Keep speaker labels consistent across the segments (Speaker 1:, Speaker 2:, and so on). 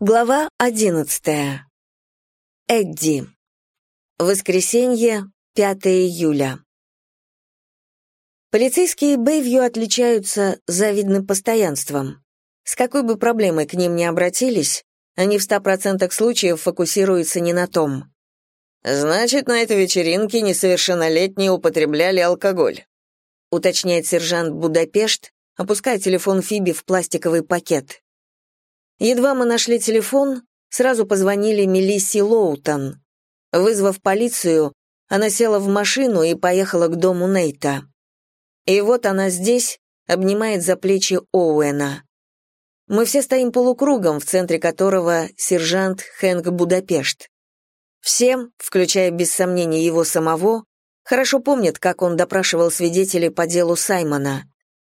Speaker 1: Глава одиннадцатая. Эдди. Воскресенье, 5 июля. Полицейские Бэйвью отличаются завидным постоянством. С какой бы проблемой к ним ни обратились, они в ста процентах случаев фокусируются не на том.
Speaker 2: «Значит, на этой вечеринке несовершеннолетние употребляли алкоголь»,
Speaker 1: уточняет сержант Будапешт, опуская телефон Фиби в пластиковый пакет. Едва мы нашли телефон, сразу позвонили Мелисси Лоутон. Вызвав полицию, она села в машину и поехала к дому Нейта. И вот она здесь, обнимает за плечи Оуэна. Мы все стоим полукругом, в центре которого сержант Хэнк Будапешт. Всем, включая без сомнения его самого, хорошо помнят, как он допрашивал свидетелей по делу Саймона.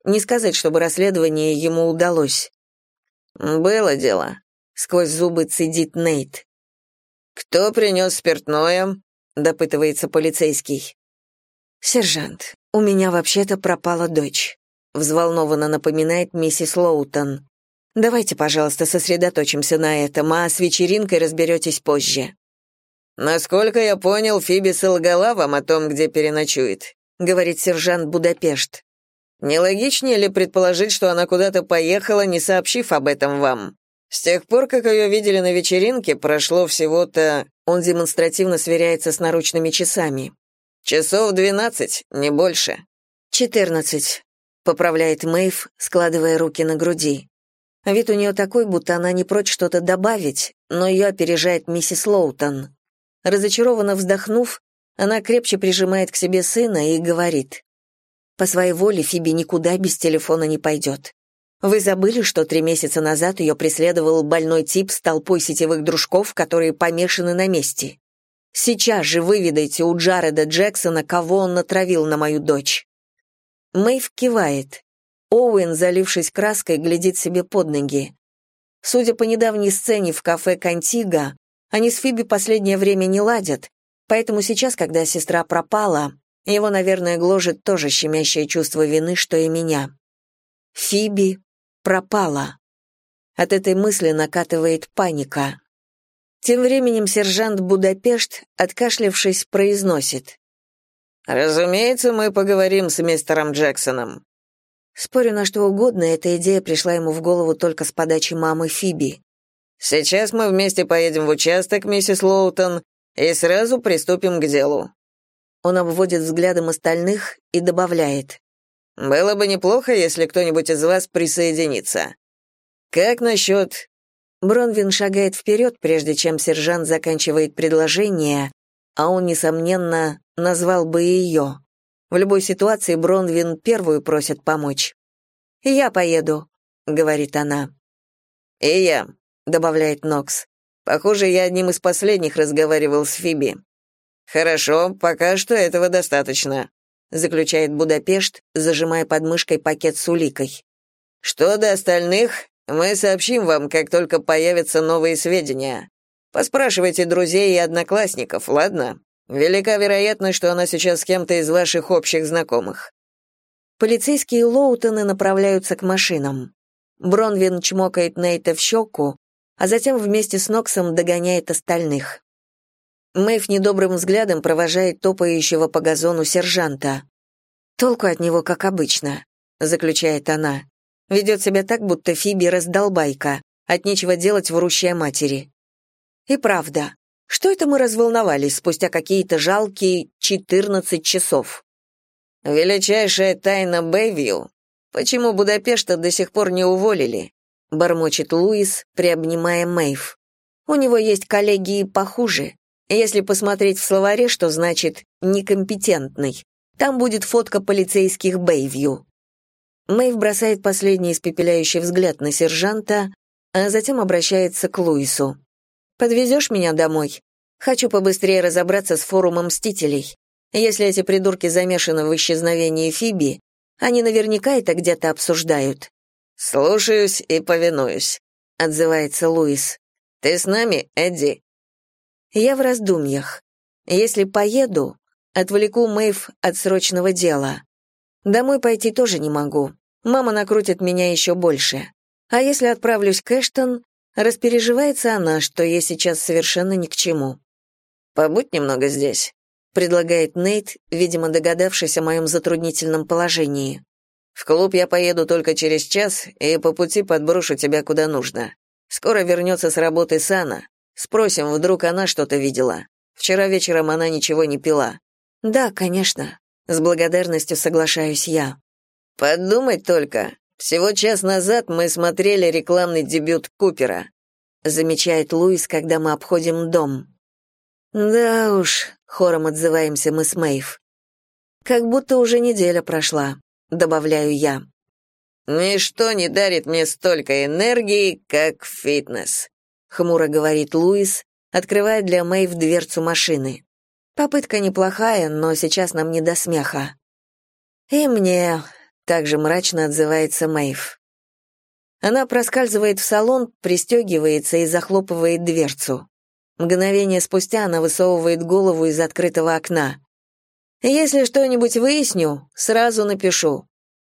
Speaker 1: Не сказать, чтобы расследование ему удалось.
Speaker 2: «Было дело», — сквозь зубы цедит Нейт. «Кто принес спиртное?» — допытывается полицейский.
Speaker 1: «Сержант, у меня вообще-то пропала дочь», — взволнованно напоминает миссис Лоутон. «Давайте, пожалуйста, сосредоточимся на этом, а с вечеринкой разберетесь позже».
Speaker 2: «Насколько я понял, Фиби солгала вам о том, где переночует», — говорит сержант Будапешт. Не логичнее ли предположить, что она куда-то поехала, не сообщив об этом вам? С тех пор, как ее видели на вечеринке, прошло всего-то...
Speaker 1: Он демонстративно сверяется с наручными часами.
Speaker 2: Часов двенадцать, не больше.
Speaker 1: Четырнадцать, поправляет Мэйв, складывая руки на груди. Вид у нее такой, будто она не прочь что-то добавить, но ее опережает миссис Лоутон. Разочарованно вздохнув, она крепче прижимает к себе сына и говорит. По своей воле Фиби никуда без телефона не пойдет. Вы забыли, что три месяца назад ее преследовал больной тип с толпой сетевых дружков, которые помешаны на мести? Сейчас же выведайте у Джареда Джексона, кого он натравил на мою дочь». Мэйв кивает. Оуэн, залившись краской, глядит себе под ноги. Судя по недавней сцене в кафе «Кантига», они с Фиби последнее время не ладят, поэтому сейчас, когда сестра пропала, его, наверное, гложет тоже щемящее чувство вины, что и меня. Фиби пропала. От этой мысли накатывает паника. Тем временем сержант Будапешт, откашлявшись, произносит.
Speaker 2: «Разумеется, мы поговорим с мистером Джексоном».
Speaker 1: Спорю на что угодно, эта идея пришла ему в голову только с подачи мамы Фиби.
Speaker 2: «Сейчас мы вместе поедем в участок, миссис Лоутон, и сразу приступим к делу.
Speaker 1: Он обводит взглядом остальных и добавляет.
Speaker 2: «Было бы неплохо, если кто-нибудь из вас присоединится. Как насчет...»
Speaker 1: Бронвин шагает вперед, прежде чем сержант заканчивает предложение, а он, несомненно, назвал бы ее. В любой ситуации Бронвин первую просит помочь. «Я поеду», — говорит она.
Speaker 2: «И я», — добавляет Нокс. «Похоже, я одним из последних разговаривал с Фиби. «Хорошо, пока что этого достаточно», — заключает Будапешт, зажимая под мышкой пакет с уликой. «Что до остальных, мы сообщим вам, как только появятся новые сведения. Поспрашивайте друзей и одноклассников, ладно? Велика вероятность, что она сейчас с кем-то из ваших общих знакомых».
Speaker 1: Полицейские Лоутоны направляются к машинам. Бронвин чмокает Нейта в щеку, а затем вместе с Ноксом догоняет остальных. Мэйв недобрым взглядом провожает топающего по газону сержанта. «Толку от него, как обычно», — заключает она. Ведет себя так, будто Фиби раздолбайка, от нечего делать врущая матери. И правда, что это мы разволновались спустя какие-то жалкие 14 часов?
Speaker 2: «Величайшая тайна Бэйвью. Почему Будапешта до сих пор не уволили?» — бормочет Луис, приобнимая Мэйв. «У него есть коллеги и похуже. Если посмотреть в словаре, что значит «некомпетентный», там будет фотка полицейских Бэйвью. Мэйв бросает последний испепеляющий взгляд на сержанта, а затем обращается к Луису. «Подвезешь меня домой? Хочу побыстрее разобраться с форумом Мстителей. Если эти придурки замешаны в исчезновении Фиби, они наверняка это где-то обсуждают».
Speaker 1: «Слушаюсь и повинуюсь», — отзывается Луис. «Ты с нами, Эдди?» Я в раздумьях. Если поеду, отвлеку Мэйв от срочного дела. Домой пойти тоже не могу. Мама накрутит меня еще больше. А если отправлюсь к Эштон, Распереживается она, что ей сейчас совершенно ни к чему.
Speaker 2: «Побудь немного здесь», — предлагает Нейт, видимо, догадавшись о моем затруднительном положении. «В клуб я поеду только через час и по пути подброшу тебя куда нужно. Скоро вернется с работы Сана. Спросим, вдруг она что-то видела. Вчера вечером она ничего не пила».
Speaker 1: «Да, конечно», — с благодарностью соглашаюсь я.
Speaker 2: «Подумать только, всего час назад мы смотрели рекламный дебют Купера», замечает Луис, когда мы обходим дом.
Speaker 1: «Да уж», — хором отзываемся мы с Мэйв. «Как будто уже неделя прошла», — добавляю я.
Speaker 2: «Ничто не дарит мне столько энергии, как фитнес», — хмуро говорит Луис, открывая для Мэйв дверцу машины.
Speaker 1: Попытка неплохая, но сейчас нам не до смеха. «И мне», — также мрачно отзывается Мэйв. Она проскальзывает в салон, пристегивается и захлопывает дверцу. Мгновение спустя она высовывает голову из открытого окна. «Если что-нибудь выясню, сразу напишу».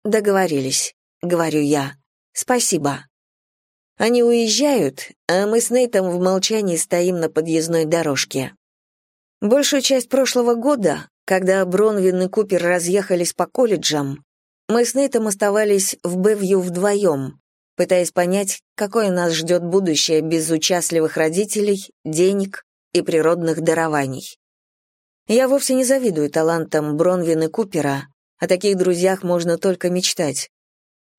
Speaker 1: «Договорились», — говорю я. «Спасибо». Они уезжают, а мы с Нейтом в молчании стоим на подъездной дорожке. Большую часть прошлого года, когда Бронвин и Купер разъехались по колледжам, мы с Нейтом оставались в Бэвью вдвоем, пытаясь понять, какое нас ждет будущее без участливых родителей, денег и природных дарований. Я вовсе не завидую талантам Бронвин и Купера, о таких друзьях можно только мечтать.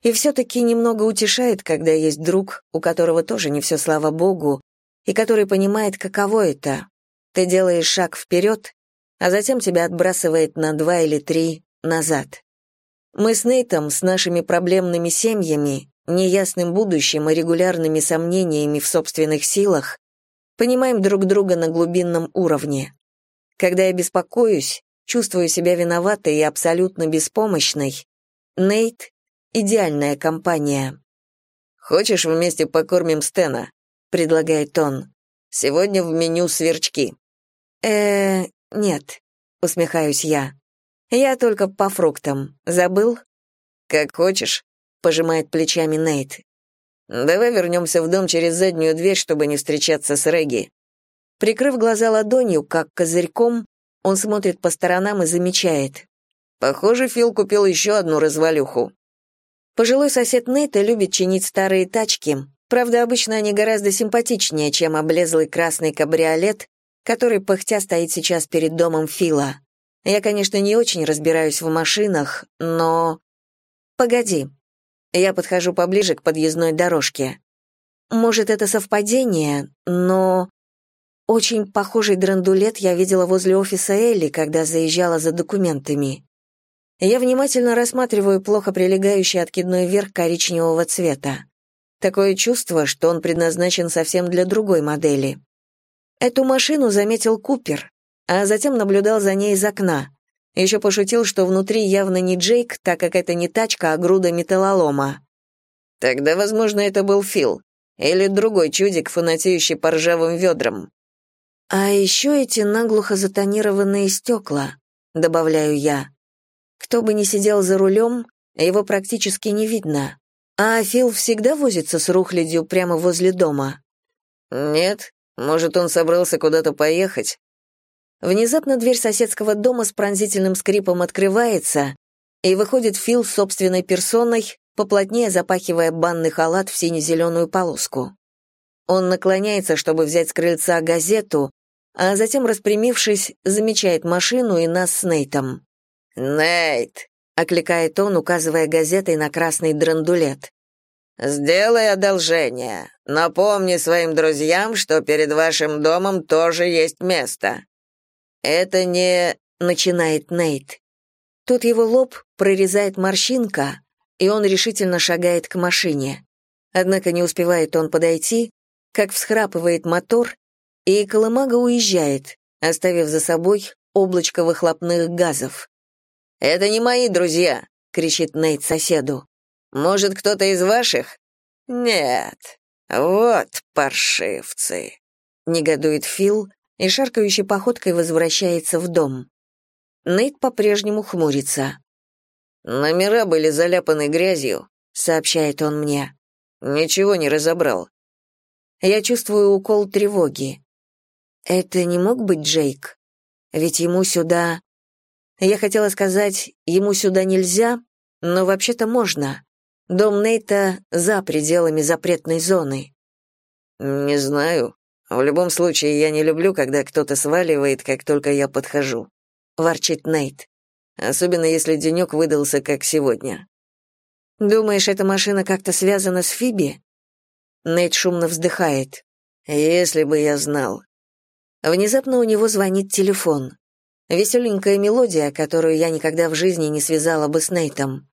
Speaker 1: И все-таки немного утешает, когда есть друг, у которого тоже не все слава богу, и который понимает, каково это. Ты делаешь шаг вперед, а затем тебя отбрасывает на два или три назад. Мы с Нейтом, с нашими проблемными семьями, неясным будущим и регулярными сомнениями в собственных силах, понимаем друг друга на глубинном уровне. Когда я беспокоюсь, чувствую себя виноватой и абсолютно беспомощной, Нейт — идеальная компания.
Speaker 2: «Хочешь, вместе покормим Стена?» — предлагает он. «Сегодня в меню сверчки».
Speaker 1: э нет», — усмехаюсь я. «Я только по фруктам. Забыл?»
Speaker 2: «Как хочешь», пожимает плечами Нейт. Давай вернемся в дом через заднюю дверь, чтобы не встречаться с Регги.
Speaker 1: Прикрыв глаза ладонью, как козырьком, он смотрит по сторонам и замечает.
Speaker 2: Похоже, Фил купил еще одну развалюху.
Speaker 1: Пожилой сосед Нейта любит чинить старые тачки. Правда, обычно они гораздо симпатичнее, чем облезлый красный кабриолет, который пыхтя стоит сейчас перед домом Фила. Я, конечно, не очень разбираюсь в машинах, но... Погоди, я подхожу поближе к подъездной дорожке. Может, это совпадение, но... Очень похожий драндулет я видела возле офиса Элли, когда заезжала за документами. Я внимательно рассматриваю плохо прилегающий откидной верх коричневого цвета. Такое чувство, что он предназначен совсем для другой модели. Эту машину заметил Купер, а затем наблюдал за ней из окна. Еще пошутил, что внутри явно не Джейк, так как это не тачка, а груда металлолома.
Speaker 2: Тогда, возможно, это был Фил. Или другой чудик, фанатеющий по ржавым ведрам.
Speaker 1: А еще эти наглухо затонированные стекла, добавляю я. Кто бы ни сидел за рулем, его практически не видно. А Фил всегда возится с рухлядью прямо возле дома.
Speaker 2: Нет, может, он собрался куда-то поехать,
Speaker 1: Внезапно дверь соседского дома с пронзительным скрипом открывается, и выходит Фил с собственной персоной, поплотнее запахивая банный халат в сине-зеленую полоску. Он наклоняется, чтобы взять с крыльца газету, а затем, распрямившись, замечает машину и нас с Нейтом.
Speaker 2: «Нейт!»
Speaker 1: — окликает он, указывая газетой на красный драндулет.
Speaker 2: «Сделай одолжение. Напомни своим друзьям, что перед вашим домом тоже есть место. «Это не...» — начинает Нейт. Тут его лоб прорезает морщинка, и он решительно шагает к машине. Однако не успевает он подойти, как всхрапывает мотор, и колымага уезжает, оставив за собой облачко выхлопных газов. «Это не мои друзья!» — кричит Нейт соседу. «Может, кто-то из ваших?» «Нет. Вот паршивцы!» — негодует Фил, и шаркающей походкой возвращается в дом. Нейт по-прежнему хмурится. «Номера были заляпаны грязью», — сообщает он мне. «Ничего не разобрал».
Speaker 1: Я чувствую укол тревоги. Это не мог быть Джейк? Ведь ему сюда... Я хотела сказать, ему сюда нельзя, но вообще-то можно. Дом Нейта за пределами запретной зоны.
Speaker 2: Не знаю. В любом случае, я не люблю, когда кто-то сваливает, как только я подхожу. Ворчит Нейт. Особенно если денек выдался, как сегодня.
Speaker 1: Думаешь, эта машина как-то связана с Фиби? Нейт шумно вздыхает.
Speaker 2: Если бы я знал.
Speaker 1: Внезапно у него звонит телефон. Веселенькая мелодия, которую я никогда в жизни не связала бы с Нейтом.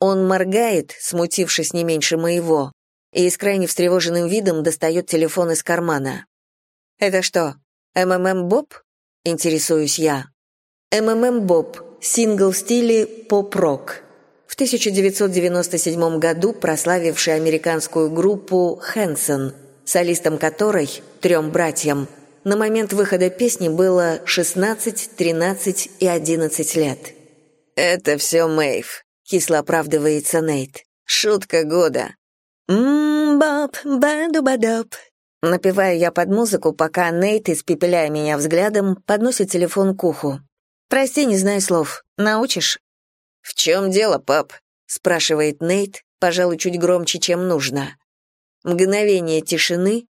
Speaker 1: Он моргает, смутившись не меньше моего, и с крайне встревоженным видом достает телефон из кармана. «Это что, МММ Боб?» — интересуюсь я. MMMBop, сингл в стиле поп-рок. В 1997 году прославивший американскую группу «Хэнсон», солистам которой, трем братьям, на момент выхода песни было 16, 13 и 11 лет.
Speaker 2: «Это все Мэйв», — кисло оправдывается Нейт. «Шутка года».
Speaker 1: «Mmmbop, ba duba dop». Напеваю я под музыку, пока Нейт, испепеляя меня взглядом, подносит телефон к уху. «Прости, не знаю слов. Научишь?»
Speaker 2: «В чем дело, пап?»
Speaker 1: — спрашивает Нейт, пожалуй, чуть громче, чем нужно. Мгновение тишины,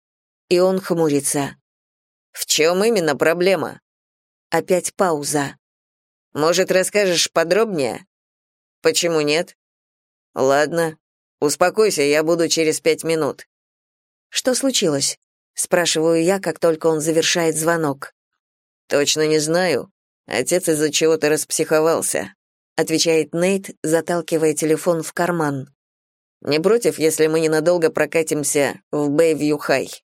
Speaker 1: и он хмурится.
Speaker 2: В чем именно проблема?
Speaker 1: Опять пауза.
Speaker 2: Может, расскажешь подробнее? Почему нет? Ладно. Успокойся, я буду через пять минут.
Speaker 1: Что случилось? Спрашиваю я, как только он завершает звонок.
Speaker 2: Точно не знаю. Отец из-за чего-то распсиховался, отвечает Нейт, заталкивая телефон в карман. Не против, если мы ненадолго прокатимся в Бэйвью-Хай?